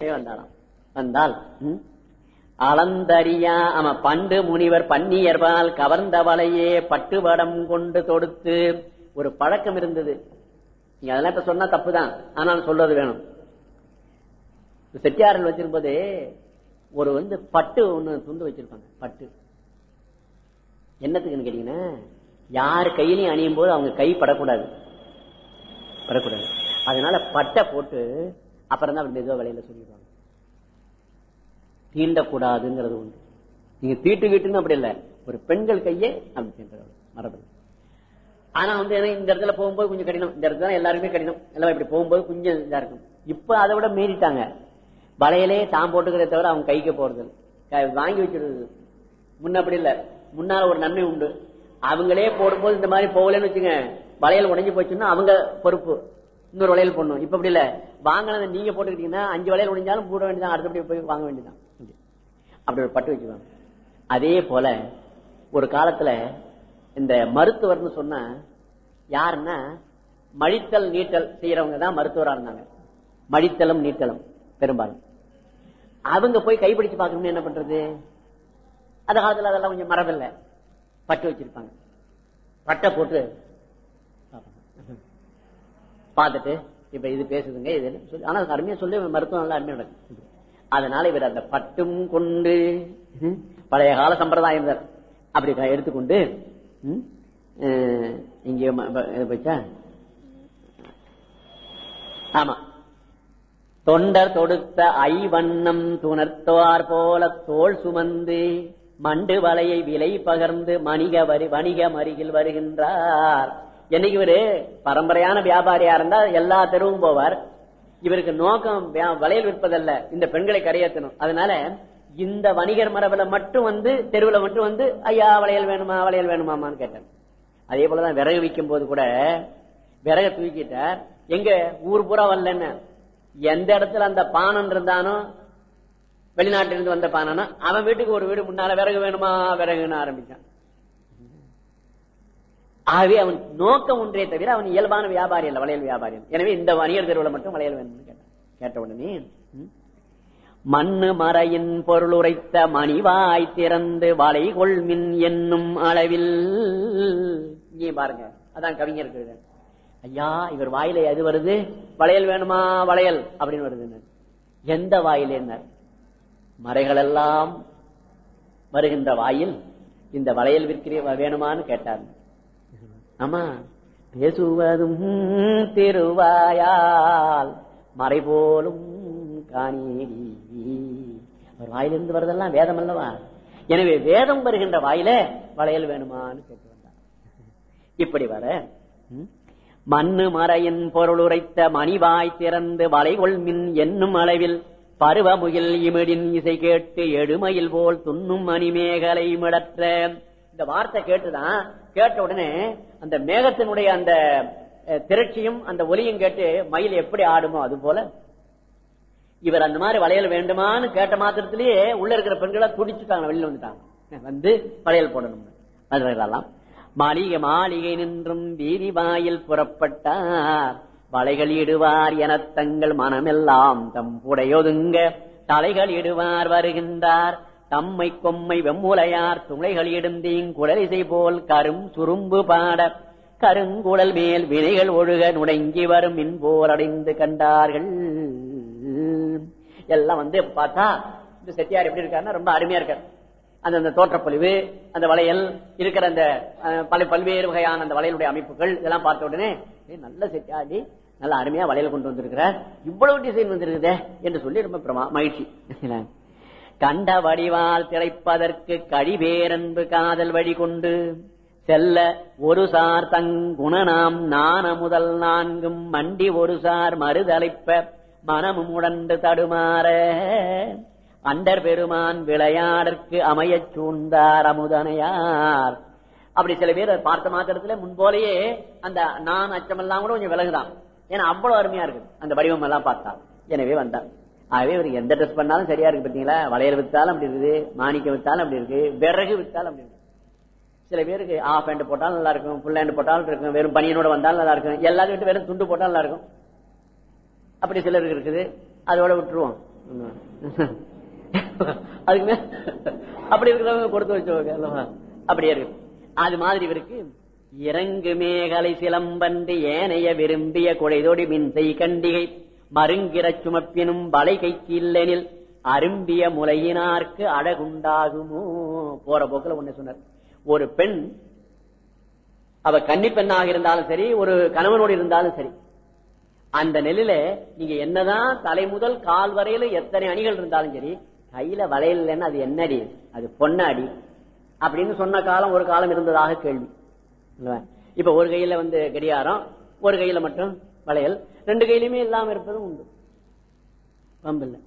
வந்தாராம். வந்தால் அளந்தறியா ஆமா பண்டு முனிவர் பன்னியர்பால் கவர்ந்தவளையே பட்டுவடம் கொண்டு தொடுத்து ஒரு பழக்கம் இருந்தது. நீங்க அதெல்லாம் இப்ப சொன்னா தப்புதான். ஆனால் சொல்றது வேணும். செட்டியாரில் வச்சிருப்பது ஒரு வந்து பட்டு ஒண்ணு துண்டு வச்சிருப்பாங்க பட்டு. என்னத்துக்குன்னு கேட்டீங்கன்னா யார் கையிலையும் அணியும் போது அவங்க கை படக்கூடாது. படக்கூடாது. அதனால பட்டை போட்டு அப்புறம் தான் அப்படி மெதுவாக விலையில சொல்லிடுவாங்க. தீண்டக்கூடாதுங்கிறது உண்டு. நீங்க தீட்டு வீட்டுன்னு அப்படி இல்லை. ஒரு பெண்கள் கையே அப்படி தீண்டக்கூடாது மரபு ஆனா வந்து இந்த இடத்துல போகும்போது கொஞ்சம் கடினம். இந்த இடத்துல எல்லாருமே கடினம். எல்லாம் இப்படி போகும்போது கொஞ்சம் இதா இருக்கும். இப்ப அதை விட மீறிட்டாங்க. வலையிலே தான் போட்டுக்கிறத தவிர அவங்க கைக்கு போறது க- வாங்கி வச்சிருது முன்ன அப்படி இல்லை. முன்னால ஒரு நன்மை உண்டு. அவங்களே போடும்போது இந்த மாதிரி போகலன்னு வச்சுங்க வளையல் உடைஞ்சு போச்சுன்னா அவங்க பொறுப்பு. இன்னொரு வளையல் போடணும். இப்ப அப்படி இல்ல. வாங்கினதை நீங்க போட்டுக்கிட்டீங்கன்னா அஞ்சு வளையல் முடிஞ்சாலும் போட வேண்டியதான் அடுத்தபடி போய் வாங்க வேண்டியதான் அப்படி ஒரு பட்டு வச்சுக்கோங்க அதே போல ஒரு காலத்துல இந்த மருத்துவர்னு சொன்ன யாருன்னா மழித்தல் நீட்டல் செய்யறவங்க தான் மருத்துவரா இருந்தாங்க. மழித்தலும் நீட்டலும் பெரும்பாலும். அவங்க போய் கைப்பிடிச்சு பார்க்கணும்னு என்ன பண்றது? அந்த காலத்துல அதெல்லாம் கொஞ்சம் மரபில்லை பட்டு வச்சிருப்பாங்க. பட்டை போட்டு பார்த்துட்டு இப்ப இது பேசுதுங்க இது சொல்லி ஆனா அருமையா சொல்லி மருத்துவம் நல்லா அருமையா நடக்கும் அதனால இவர் அந்த பட்டும் கொண்டு பழைய கால சம்பிரதாயம் தான். அப்படி எடுத்துக்கொண்டு ம், இங்கே போச்சா? ஆமா. தொண்டர் தொடுத்த ஐவண்ணம் துணர்த்துவார் போல தோல் சுமந்து மண்டு வலையை விலை பகர்ந்து மணிக வரி வணிக மருகில் வருகின்றார். என்னைக்கு இவரு பரம்பரையான வியாபாரியா இருந்தா எல்லா தெருவும் போவார். இவருக்கு நோக்கம் வியா- வளையல் விற்பதல்ல. இந்த பெண்களை கரையேற்றணும். அதனால இந்த வணிகர் மரபுல மட்டும் வந்து தெருவுல மட்டும் வந்து ஐயா வளையல் வேணுமா? வளையல் வேணுமாமான்னு கேட்டேன் அதே போலதான் விறகு விற்கும் போது கூட விறக தூக்கிட்டார். எங்க? ஊர் பூரா வரலன்னு. எந்த இடத்துல அந்த பானன் இருந்தானோ வெளிநாட்டிலிருந்து வந்த பானனா அவன் வீட்டுக்கு ஒரு வீடு முன்னால விறகு வேணுமா? விறகுன்னு ஆரம்பிச்சான். ஆகவே அவன் நோக்கம் ஒன்றே தவிர அவன் இயல்பான வியாபாரி அல்ல வளையல் வியாபாரி. எனவே இந்த வணிகர் தெருவில் மட்டும் வளையல் வேணும்னு கேட்டான். கேட்ட உடனே மண்ணு மறையின் பொருள் உரைத்த மணிவாய் திறந்து வளை கொள்மின் என்னும் அளவில். இங்கே பாருங்க அதான் கவிஞர் ஐயா இவர் வாயில எது வருது? வளையல் வேணுமா? வளையல் அப்படின்னு வருது. எந்த வாயில் என்ன? மறைகளெல்லாம் வருகின்ற வாயில் இந்த வளையல் விற்கிற வேணுமான்னு கேட்டார். ஆமா. பேசுவதும் திருவாயால் மறை போலும் காணீடி அவர் வாயிலிருந்து வருதெல்லாம் வேதம் அல்லவா? எனவே வேதம் வருகின்ற வாயில வளையல் வேணுமான்னு கேட்டு வந்தார். இப்படி வர மண்ணு மறையின் பொருள் உரைத்த மணிவாய் திறந்து வளைகொள் மின் என்னும் அளவில் பருவமுகில் இமிடின் இசை கேட்டு எடுமையில் போல் துண்ணும் மணிமேகலை மிடற்ற இந்த வார்த்தை கேட்டுதான் கேட்ட உடனே அந்த மேகத்தினுடைய அந்த திரட்சியும் அந்த ஒலியும் கேட்டு மயில் எப்படி ஆடுமோ அது போல இவர் அந்த மாதிரி வளையல் வேண்டுமான்னு கேட்ட மாத்திரத்திலேயே உள்ள இருக்கிற பெண்களை துடிச்சுட்டாங்க வெளியில் வந்துட்டாங்க. வந்து வளையல் போடணும். அதெல்லாம் மாளிகை மாளிகை நின்றும் வீதி வாயில் புறப்பட்டார். வளைகள் இடுவார் எனத் தங்கள் மனமெல்லாம் தம் புடையொதுங்க தலைகள் இடுவார் வருகின்றார். தம்மை கொம்மை வெம்முலையார் துளைகள் இடுந்தீங் குழலிசை போல் கரும் சுரும்பு பாட கருங்குழல் மேல் வினைகள் ஒழுக நுடங்கி வரும் இன்போர் அடைந்து கண்டார்கள். எல்லாம் வந்து பார்த்தா இந்த செட்டியார் எப்படி இருக்காருன்னா ரொம்ப அருமையா இருக்காரு. அந்த அந்த தோற்றப்பொழிவு அந்த வளையல் இருக்கிற அந்த பல பல்வேறு வகையான அந்த வளையலுடைய அமைப்புகள் இதெல்லாம் பார்த்த உடனே நல்ல செட்டியாடி நல்ல அருமையா வளையல் கொண்டு வந்திருக்கிறார். இவ்வளவு டிசைன் வந்திருக்குதே என்று சொல்லி ரொம்ப பிரமா- மகிழ்ச்சி. கண்ட வடிவால் திளைப்பதற்கு கழிவேரன்பு காதல் வழி கொண்டு செல்ல ஒரு சார் தங்குணனாம் நான முதல் நான்கும் மண்டி ஒரு சார் மறுதலைப்ப மனமும் உடன்று தடுமாற. அண்டர் பெருமான் விளையாடற்கு அமையச் சூழ்ந்தார் அமுதனையார். அப்படி சில பேர் அதை பார்த்த மாத்திரத்துல முன்போலேயே அந்த நான் அச்சமெல்லாம் கூட கொஞ்சம் விலகுதான். ஏன்னா அவ்வளவு அருமையா இருக்கு. அந்த வடிவம் எல்லாம் பார்த்தா எனவே வந்தான். ஆகவே இவருக்கு எந்த ட்ரெஸ் பண்ணாலும் சரியா இருக்கு பார்த்தீங்களா வளையல் வித்தாலும் அப்படி இருக்குது மாணிக்கம் வித்தாலும் அப்படி இருக்கு விறகு வித்தாலும் அப்படி இருக்கு. சில பேருக்கு ஆஃப் ஹேண்ட் போட்டாலும் நல்லா இருக்கும் ஃபுல் ஹேண்ட் போட்டாலும் இருக்கும் வெறும் பனியனோட வந்தாலும் நல்லா இருக்கும். எல்லாத்தையும் விட்டு வெறும் துண்டு போட்டாலும் நல்லா இருக்கும். அப்படி சிலருக்கு இருக்குது. அதோட விட்டுருவோம். அதுக்கு அப்படி இருக்கிறவங்க கொடுத்து வச்சவங்க அப்படியே இருக்கு. அது மாதிரி இவருக்கு இறங்கு மேகலை சிலம்பன்று ஏனைய விரும்பிய குழைதோடி மின்சை கண்டிகை மருங்கிற சுமப்பினும் வலை கைக்கு இல்லெனில் அரும்பிய முலையினார்க்கு அழகுண்டாகுமோ? போற போக்கில் ஒண்ணு சொன்னார். ஒரு பெண் அவ கன்னி பெண்ணாக இருந்தாலும் சரி ஒரு கணவனோடு இருந்தாலும் சரி அந்த நெல்லில நீங்க என்னதான் தலை முதல் கால் வரையில எத்தனை அணிகள் இருந்தாலும் சரி கையில வளையல் அது என்னடி? அது பொன்னாடி. அப்படின்னு சொன்ன காலம் ஒரு காலம் இருந்ததாக கேள்வி. இப்ப ஒரு கையில வந்து கடிகாரம் ஒரு கையில மட்டும் வளையல். ரெண்டு கையிலுமே இல்லாம இருப்பதும் உண்டு. பம்பு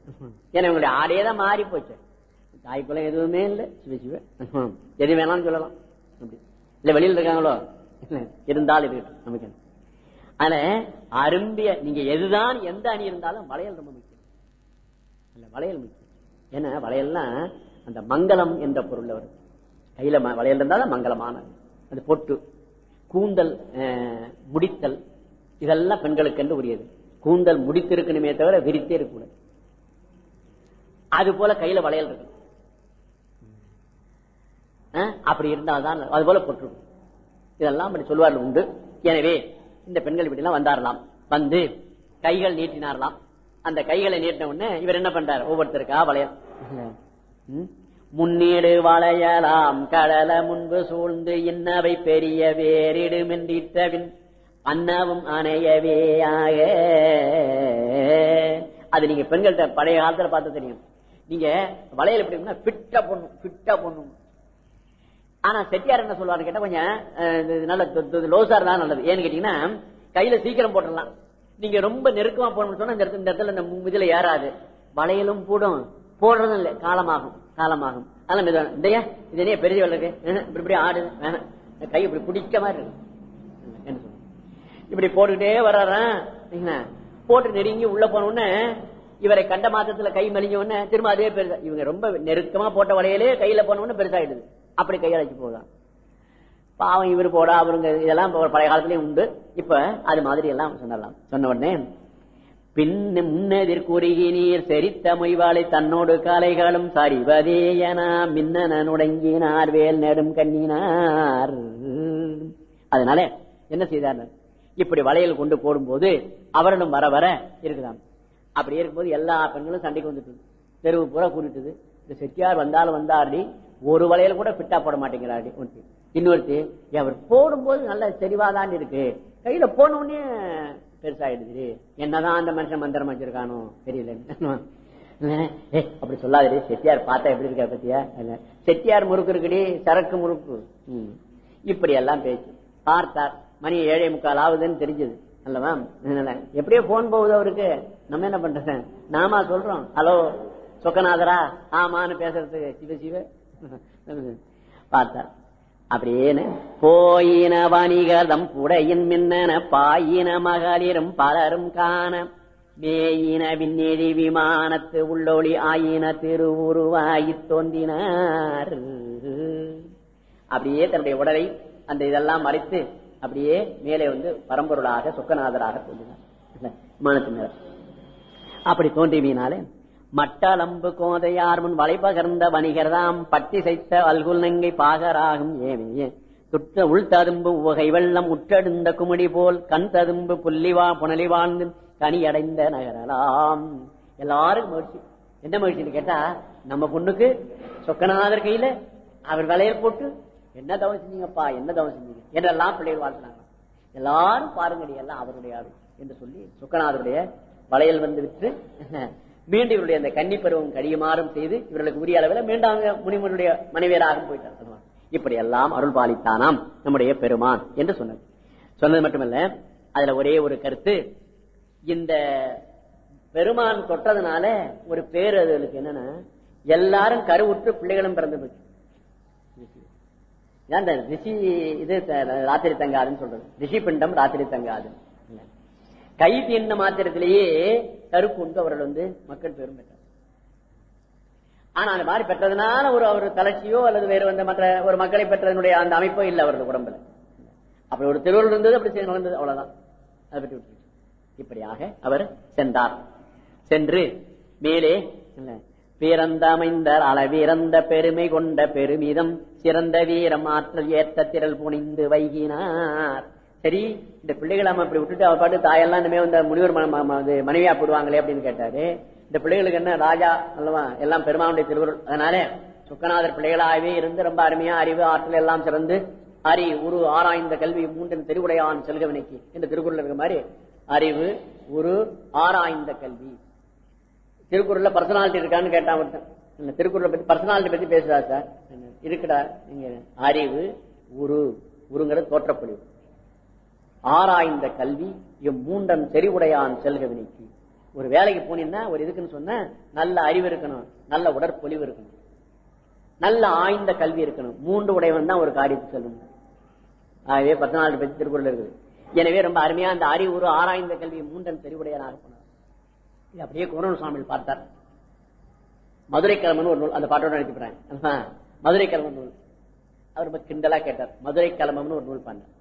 ஏன்னா இவங்களுடைய ஆடையே தான் மாறி போச்சு. தாய்க்குள்ள எதுவுமே இல்லை. சிவ சிவ. எது வேணாலும் சொல்லலாம். அப்படி. இல்ல வெளியில இருக்காங்களோ? இருந்தால் இருந்தாலும் இருக்கட்டும் நமக்கு ஆனா அரும்பிய நீங்க எதுதான் எந்த அணி இருந்தாலும் வளையல் ரொம்ப முக்கியம். இல்ல வளையல் முக்கியம். ஏன்னா வளையல்லாம் அந்த மங்களம் என்ற பொருள் வருது கையில ம- வளையல் இருந்தாலும் மங்களமானது. அது பொட்டு. கூந்தல் முடித்தல். இதெல்லாம் பெண்களுக்கு என்று உரியது. கூந்தல் முடித்திருக்கணுமே தவிர விரித்தே இருக்கக்கூடாது. அது போல கையில வளையல் இருக்கு. அப்படி இருந்தால்தான் அது போல பொட்டிருக்கும் இதெல்லாம் அப்படி சொல்வார்கள் உண்டு. எனவே இந்த பெண்கள் இப்படி எல்லாம் வந்தாரலாம். வந்து கைகள் நீட்டினாரலாம். அந்த கைகளை நீட்டின உடனே இவர் என்ன பண்றாரு? ஒவ்வொருத்தருக்கா வளையல். முன்னீடு வளையலாம். கடல முன்பு சூழ்ந்து இன்னவை பெரிய வேறிடுமென்றிட்டவின் அன்னவும் அணையவேயாக அது நீங்க பெண்கள்கிட்ட பழைய காலத்துல பார்த்து தெரியும். நீங்க வளையல் எப்படி பிட்ட பொண்ணும் பிட்ட பொண்ணும் ஆனா செட்டியார் என்ன சொல்லுவாரு கேட்டா கொஞ்சம் நல்ல லோசா இருந்தா நல்லது. ஏன்னு கேட்டீங்கன்னா கையில சீக்கிரம் போட்டுடலாம். நீங்க ரொம்ப நெருக்கமா போடணும்னு சொன்னா இந்த இடத்துல இந்த இடத்துல இந்த இதுல ஏறாது. வளையலும் போடும். போடுறதும் இல்ல காலமாகும் காலமாகும். அதெல்லாம் இதையா? இது பெரிய வளருக்கு இப்படி இப்படி ஆடு வேணாம். இந்த கை இப்படி பிடிக்க மாதிரி இருக்கு. இப்படி போட்டுக்கிட்டே வர்றேன் என்ன? போட்டு நெருங்கி உள்ள போன இவரை கண்ட மாத்திரத்துல கை மலிஞ்ச உடனே திரும்ப அதே பெருசா இவங்க ரொம்ப நெருக்கமா போட்ட வலையிலே கையில போன உடனே பெருசாயிடுது. அப்படி கையழைச்சு போதான் பாவம் இவர் போடா அவருங்க இதெல்லாம் பழைய காலத்திலயும் உண்டு. இப்ப அது மாதிரி எல்லாம் சொன்னலாம். சொன்ன உடனே பின் முன்னெதிர் குறுகினீர் செரித்த மொய்வாளை தன்னோடு காலைகளும் சரிவதேயனா மின்னன நுடங்கினார் வேல் நெடும் கண்ணினார். அதனால என்ன செய்தார் இப்படி வளையல் கொண்டு போடும்போது அவரனும் வர வர இருக்குதான் அப்படி இருக்கும்போது எல்லா பெண்களும் சண்டைக்கு வந்துட்டு தெருவு பூரா கூட்டிட்டுது இந்த செட்டியார் வந்தாலும் வந்தாருடி ஒரு வளையல் கூட ஃபிட்டா போட மாட்டேங்கிறாரு ஒன்று இன்னொருத்தி அவர் போடும்போது நல்ல தெளிவாதான் இருக்கு. கையில போன உடனே பெருசாயிடுது என்னதான் அந்த மனுஷன் மந்திரம் வச்சிருக்கானோ தெரியல. அப்படி சொல்லாதடி. செட்டியார் பார்த்தா எப்படி இருக்கா பத்தியா? செட்டியார் முறுக்கு இருக்குடி சரக்கு முறுக்கு. இப்படி எல்லாம் பேச்சு. பார்த்தார். மணி ஏழே முக்கால் ஆகுதுன்னு தெரிஞ்சது. அல்லவா? அதனால எப்படியோ போன் போகுது அவருக்கு. நம்ம என்ன பண்றது? நாமா சொல்றோம். ஹலோ சொக்கநாதரா ஆமான்னு பேசுறதுக்கு சிவ சிவ. பார்த்தார். அப்படியேன்னு போயின வணிகதம் புடையின் மின்னன பாயின மகளிரும் பலரும் காண. மேயின விண்ணெறி விமானத்து உள்ளொளி ஆயின திருவுருவாயி தோன்றினார். அப்படியே தன்னுடைய உடலை அந்த இதெல்லாம் மறைத்து அப்படியே மேலே வந்து பரம்பொருளாக சொக்கநாதராக தோன்றினார். இல்ல, அப்படி தோன்றியமையினாலே மட்டளம்பு கோதையார் முன் வளைபகர்ந்த வணிகர்தாம் பட்டி செய்த அல்குல் நங்கை பாகராகும் ஏமையே துட்ட உள் ததும்பு உவகை வெள்ளம் உற்றெடுந்த குமிடி போல் கண் ததும்பு புள்ளிவா புனலி வாழ்ந்து கனியடைந்த நகரலாம். எல்லாரும் மகிழ்ச்சி. என்ன மகிழ்ச்சின்னு கேட்டா நம்ம பொண்ணுக்கு சொக்கநாதர் கையில அவர் வளையல் போட்டு என்ன தவம் செஞ்சீங்கப்பா? என்ன தவம் செஞ்சீங்க? என்றெல்லாம் பிள்ளைகள் வாழ்த்தினாங்க. எல்லாரும் பாருங்கடி எல்லாம் அவருடைய ஆடு என்று சொல்லி சுக்கநாதருடைய வளையல் வந்து விற்று மீண்டும் இவருடைய அந்த கன்னி பருவம் கடியுமாறும் செய்து இவர்களுக்கு உரிய அளவில் மீண்டும் அவங்க முனிமனுடைய மனைவியராக போயிட்டார் இப்படி எல்லாம் அருள் பாலித்தானாம் நம்முடைய பெருமான் என்று சொன்னது. சொன்னது மட்டுமல்ல அதுல ஒரே ஒரு கருத்து. இந்த பெருமான் தொட்டதுனால ஒரு பேர் அதுகளுக்கு என்னன்னா எல்லாரும் கருவுற்று பிள்ளைகளும் பிறந்து போச்சு. இதான் இந்த ரிஷி இது ராத்திரி தங்காதுன்னு சொல்றது. ரிஷி பிண்டம் ராத்திரி தங்காது. கை தீண்ட மாத்திரத்திலேயே கருப்புண்டு அவர்கள் வந்து மக்கள் பெரும் பெற்றார். ஆனா அந்த மாதிரி பெற்றதுனால ஒரு அவர் தளர்ச்சியோ அல்லது வேறு வந்த மற்ற ஒரு மக்களை பெற்றதனுடைய அந்த அமைப்போ இல்லை அவரது உடம்புல. அப்படி ஒரு திருவள்ளுவர் இருந்தது அப்படி நடந்தது அவ்வளவுதான். அதை பற்றி இப்படியாக அவர் சென்றார். சென்று மேலே இல்ல பிறந்தமைந்தார் அளவிறந்த பெருமை கொண்ட பெருமிதம் சிறந்த வீரம் ஆற்றல் ஏற்ற திரள் புனிந்து வைகினார். சரி இந்த பிள்ளைகளை நம்ம இப்படி விட்டுட்டு அவர் பாட்டு தாயெல்லாம் இனிமே வந்து முனிவர் ம- மனைவியா போடுவாங்களே அப்படின்னு கேட்டாரு. இந்த பிள்ளைகளுக்கு என்ன ராஜா அல்லவா எல்லாம் பெருமானுடைய திருவருள். அதனால சுக்கநாதர் பிள்ளைகளாகவே இருந்து ரொம்ப அருமையா அறிவு ஆற்றல் எல்லாம் சிறந்து அறி உரு ஆராய்ந்த கல்வி மூன்றின் திருவுடையான் செல்கவினைக்கு. இந்த திருக்குறள் இருக்க மாதிரி அறிவு உரு ஆராய்ந்த கல்வி. திருக்குறள்ல பர்சனாலிட்டி இருக்கான்னு கேட்டான் ஒருத்தன். திருக்குறளை பத்தி பர்சனாலிட்டி பத்தி பேசுறா சார்? இருக்குடா நீங்க அறிவு உரு உருங்கிறது தோற்றப்பொழிவு ஆராய்ந்த கல்வி இம்மூண்டன் செறிவுடையான் செல்க வினைக்கு ஒரு வேலைக்கு போனீங்கன்னா ஒரு இதுக்குன்னு சொன்ன நல்ல அறிவு இருக்கணும் நல்ல உடற்பொழிவு இருக்கணும். நல்ல ஆய்ந்த கல்வி இருக்கணும். மூன்று உடையவன் தான் ஒரு காரியத்தை செல்லும். ஆகவே பர்சனாலிட்டி பத்தி திருக்குறள் இருக்குது. எனவே ரொம்ப அருமையா அந்த அறிவுறு ஆராய்ந்த கல்வி மூன்றன் தெரிவுடையனாக இருக்கணும் இது அப்படியே குமரன் சுவாமியில் பார்த்தார். மதுரை கிழமன் ஒரு நூல் அந்த பாட்டோட நினைச்சுக்கிறேன் மதுரை கிழமன் நூல். அவர் ரொம்ப கிண்டலா கேட்டார். மதுரை கிழமம்னு ஒரு நூல் பண்ணார்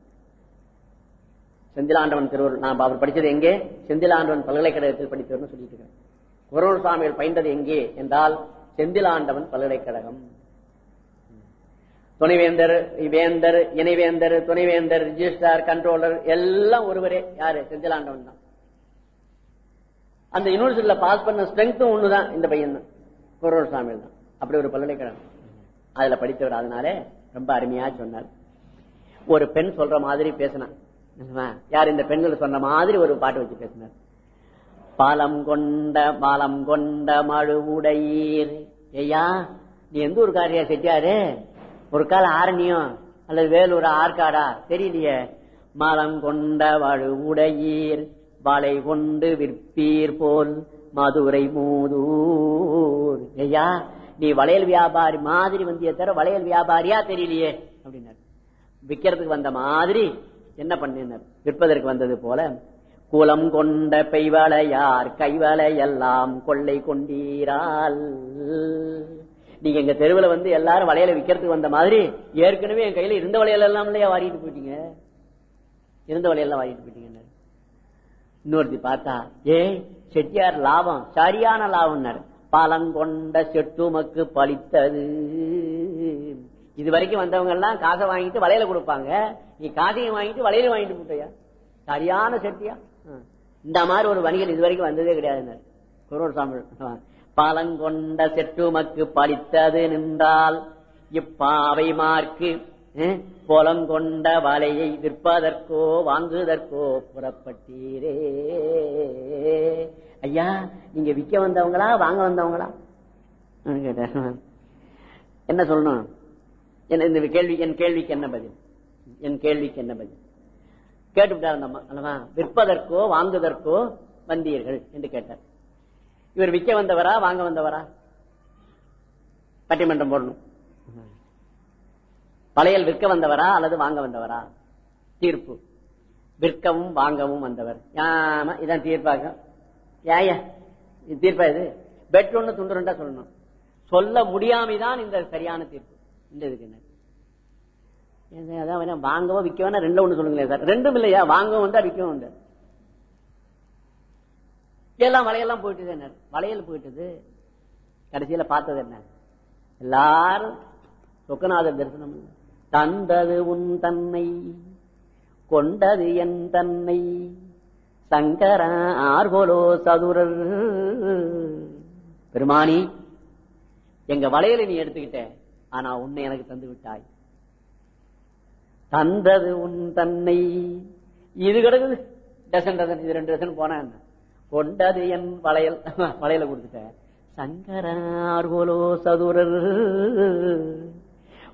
செந்திலாண்டவன் திருவருள் நான் அவர் படிச்சது எங்கே? செந்திலாண்டவன் பல்கலைக்கழகத்தில் படித்தவர்னு சொல்லிட்டு இருக்கேன். குரல் சாமியில் பயின்றது எங்கே என்றால் செந்திலாண்டவன் பல்கலைக்கழகம். துணைவேந்தர் வேந்தர் இணைவேந்தர் துணைவேந்தர் ரிஜிஸ்டார் கண்ட்ரோலர் எல்லாம் ஒருவரே. யாரு? செந்திலாண்டவன் தான். அந்த யூனிவர்சிட்டியில பாஸ் பண்ண ஸ்ட்ரென்த்தும் ஒண்ணுதான். இந்த பையன் தான். குரல் சாமியில் தான். அப்படி ஒரு பல்கலைக்கழகம். அதுல படித்தவர் அதனால ரொம்ப அருமையா சொன்னார். ஒரு பெண் சொல்ற மாதிரி பேசினான். யார் இந்த பெண்கள் சொன்ன மாதிரி ஒரு பாட்டு வச்சு பேசினார். பாலம் கொண்ட பாலம் கொண்ட மழுவுடையீர் ஐயா நீ எந்த ஒரு காரியா செட்டியாரு? ஒரு கால ஆரணியம் அல்லது வேலூர் ஆற்காடா? தெரியலையே. மலம் கொண்ட வழுவுடையீர் வலை கொண்டு விற்பீர் போல் மதுரை மூதூர். ஐயா நீ வளையல் வியாபாரி மாதிரி வந்திய தவிர வளையல் வியாபாரியா தெரியலையே அப்படின்னாரு. விற்கிறதுக்கு வந்த மாதிரி என்ன பண்ணினார்? விற்பதற்கு வந்தது போல குலம் கொண்ட பெய்வளையார் கைவளை எல்லாம் கொள்ளை கொண்டீரால். நீங்க எங்க தெருவில் வந்து எல்லாரும் வளையல விற்கிறதுக்கு வந்த மாதிரி ஏற்கனவே என் கையில இருந்த வளையல் எல்லாம் இல்லையா வாரிட்டு போயிட்டீங்க? இருந்த வளையெல்லாம் வாரிட்டு போயிட்டீங்க இன்னொருத்தி பார்த்தா ஏய் செட்டியார் லாபம் சரியான லாபம்னாரு பழங்கொண்ட செட்டுமக்கு பழித்தது. இது வரைக்கும் வந்தவங்க எல்லாம் காசை வாங்கிட்டு வளையல கொடுப்பாங்க. நீ காசையும் வாங்கிட்டு வளையல வாங்கிட்டு போட்டையா? சரியான செட்டியா? இந்த மாதிரி ஒரு வணிகர் இது வரைக்கும் வந்ததே கிடையாது குரோர் சாமி பாலங்கொண்ட செட்டுமக்கு பழித்தது நின்றால் இப்பாவை மார்க்கு புலங்கொண்ட வலையை விற்பதற்கோ வாங்குவதற்கோ புறப்பட்டீரே. ஐயா நீங்க விற்க வந்தவங்களா வாங்க வந்தவங்களா? என்ன சொல்லணும்? இந்த கேள்வி என் கேள்விக்கு என்ன பதில்? என் கேள்விக்கு என்ன பதில்? கேட்டுவிட்டார் அல்லவா? விற்பதற்கோ வாங்குவதற்கோ வந்தீர்கள் என்று கேட்டார். இவர் விற்க வந்தவரா வாங்க வந்தவரா? பட்டிமன்றம் போடணும். பழையல் விற்க வந்தவரா அல்லது வாங்க வந்தவரா? தீர்ப்பு. விற்கவும் வாங்கவும் வந்தவர். இதான் தீர்ப்பாக. ஏயா இது தீர்ப்பா இது? பெட் ஒண்ணு துண்டு ரெண்டா சொல்லணும். சொல்ல முடியாமைதான் இந்த சரியான தீர்ப்பு. இந்த இதுக்கு என்ன? அதான் விற்க வேணா ரெண்டு ஒண்ணு சொல்லுங்களேன் சார். ரெண்டும் இல்லையா? வாங்கவும் வந்தா விற்கவும் உண்டு எல்லாம் வளையெல்லாம் போயிட்டு என்ன? வளையல் போயிட்டது. கடைசியில பார்த்தது என்ன? எல்லாரும் சொக்கநாதர் தரிசனம். தந்தது உன் தன்னை கொண்டது என் தன்னை. சங்கர ஆர்கோலோ சதுரர். பெருமானி எங்க வளையலை நீ எடுத்துக்கிட்ட ஆனா உன்னை எனக்கு தந்து விட்டாய். தந்தது உன் தன்னை. இது கிடக்குது. டசன் டசன் இது ரெண்டு டசன் போன கொண்டது என் வளையல். வளையல கொடுத்துட்ட. சங்கரார்கோலோ சதுரர்.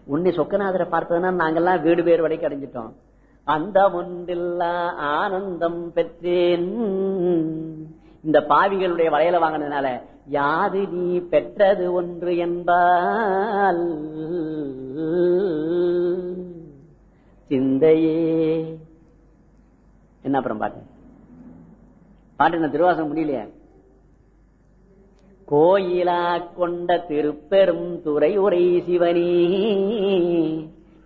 உன்னை சொக்கநாதரை பார்த்ததுன்னா நாங்கெல்லாம் வீடு பேர் வரைக்கும் அடைஞ்சிட்டோம். அந்த ஒன்றில்லா ஆனந்தம் பெற்றேன். இந்த பாவிகளுடைய வளையல வாங்கினதுனால யாது நீ பெற்றது ஒன்று என்பால் சிந்தையே. என்ன அப்புறம் பாட்டு? பாட்டு என்ன திருவாசம் முடியலையா? கோயிலா கொண்ட திருப்பெரும் துறை உரை சிவனே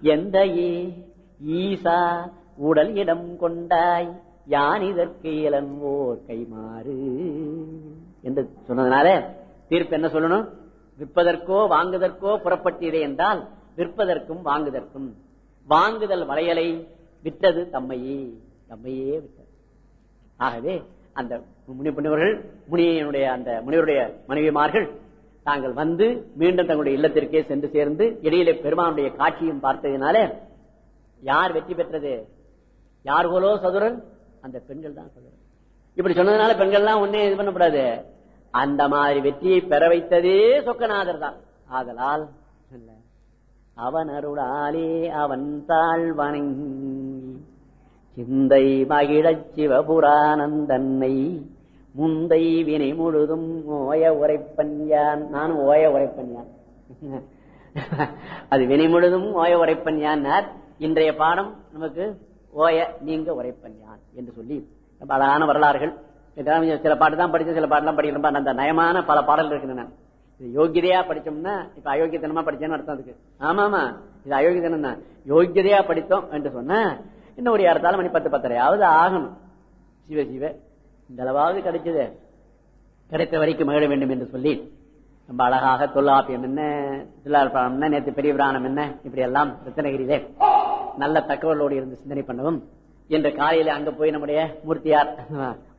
எந்த ஈசா உடல் இடம் கொண்டாய் யான் இதற்கு இளங்கோர் கைமாறு? என்று சொன்னதுனால தீர்ப்பு என்ன சொல்லணும்? விற்பதற்கோ வாங்குதற்கோ புறப்பட்டீரே என்றால் விற்பதற்கும் வாங்குதற்கும். வாங்குதல் வளையலை விற்றது தம்மையே தம்மையே விட்டது ஆகவே அந்த முனி முனிவர்கள் முனியனுடைய அந்த முனிவருடைய மனைவிமார்கள் தாங்கள் வந்து மீண்டும் தங்களுடைய இல்லத்திற்கே சென்று சேர்ந்து இடையிலே பெருமானுடைய காட்சியும் பார்த்ததினால யார் வெற்றி பெற்றது? யார் போலோ சதுரன்? அந்த பெண்கள் தான் சதுரன். இப்படி சொன்னதுனால பெண்கள்லாம் ஒன்னே இது பண்ணக்கூடாது. அந்த மாதிரி வெற்றியை பெற வைத்ததே சொக்கநாதர் தான். ஆதலால் அவன் அருளாலே அவன் தாழ் வணங்கி சிந்தை மகிழச் சிவபுராணந்தன்னை முந்தை வினை முழுதும் ஓய உரைப்பன் யான். நானும் ஓய உரைப்பன் யான். அது வினை முழுதும் ஓய உரைப்பன் யான்னார்? இன்றைய பாடம் நமக்கு ஓய நீங்க உரைப்பன் யான் என்று சொல்லி ரொம்ப அழகான வரலாறுகள். சில பாட்டு தான் படிச்சு சில பாட்டுலாம் படிக்கிறோம் அந்த நயமான பல பாடல்கள் இருக்கின்றன. இது யோகியதையா படிச்சோம்னா இப்ப அயோக்கியத்தனமா படிச்சேன்னு அர்த்தம் அதுக்கு. ஆமா ஆமா இது அயோக்கியத்தனம் தான் யோகியதையா படித்தோம் என்று சொன்னா இன்னும் ஒரு இடத்தாலும் மணி பத்து பத்தரையாவது ஆகணும். சிவ சிவ இந்த அளவாவது கிடைச்சது. கிடைத்த வரைக்கும் மகிழ வேண்டும் என்று சொல்லி ரொம்ப அழகாக தொல்லாப்பியம் என்ன தில்லாழ்பாடம் என்ன நேற்று பெரிய பிராணம் என்ன இப்படி எல்லாம் ரத்தனகிரியிலே நல்ல தகவலோடு இருந்து சிந்தனை பண்ணவும் இன்று காலையில அங்க போய் நம்முடைய மூர்த்தியார்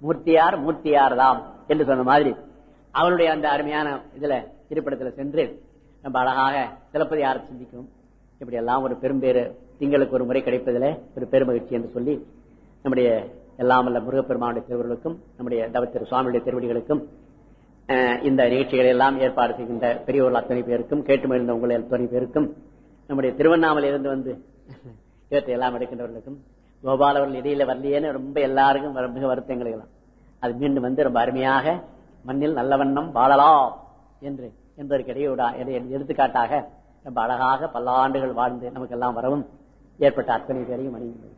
மூர்த்தியார் மூர்த்தியார் தாம் என்று சொன்ன மாதிரி அவருடைய அந்த அருமையான இதுல இருப்பிடத்துல சென்று ரொம்ப அழகாக சிலப்பதிகார சிந்திக்கும். இப்படி எல்லாம் ஒரு பெரும்பேறு திங்களுக்கு ஒரு முறை கிடைப்பதில் ஒரு பெருமகிழ்ச்சி என்று சொல்லி நம்முடைய எல்லாம் வல்ல முருகப்பெருமானுடைய திருவர்களுக்கும் நம்முடைய தவத்திரு சுவாமியுடைய திருவடிகளுக்கும் இந்த நிகழ்ச்சிகளை எல்லாம் ஏற்பாடு செய்கின்ற பெரியவர்கள் அத்தனை பேருக்கும் கேட்டு மகிழ்ந்த உங்களை அத்தனை பேருக்கும் நம்முடைய திருவண்ணாமலையிலிருந்து வந்து இவற்றை எல்லாம் எடுக்கின்றவர்களுக்கும் கோபால் அவர்கள் இடையில வரலையேன்னு ரொம்ப எல்லாருக்கும் மிக வருத்தங்கள் எல்லாம். அது மீண்டும் வந்து ரொம்ப அருமையாக மண்ணில் நல்ல வண்ணம் வாழலாம் என்று என்பதற்கு இடையோட எடுத்துக்காட்டாக ரொம்ப அழகாக பல்லாண்டுகள் வாழ்ந்து நமக்கு எல்லாம் வரவும் ஏற்பட்ட அத்தனை பேரையும் அணியுங்கள்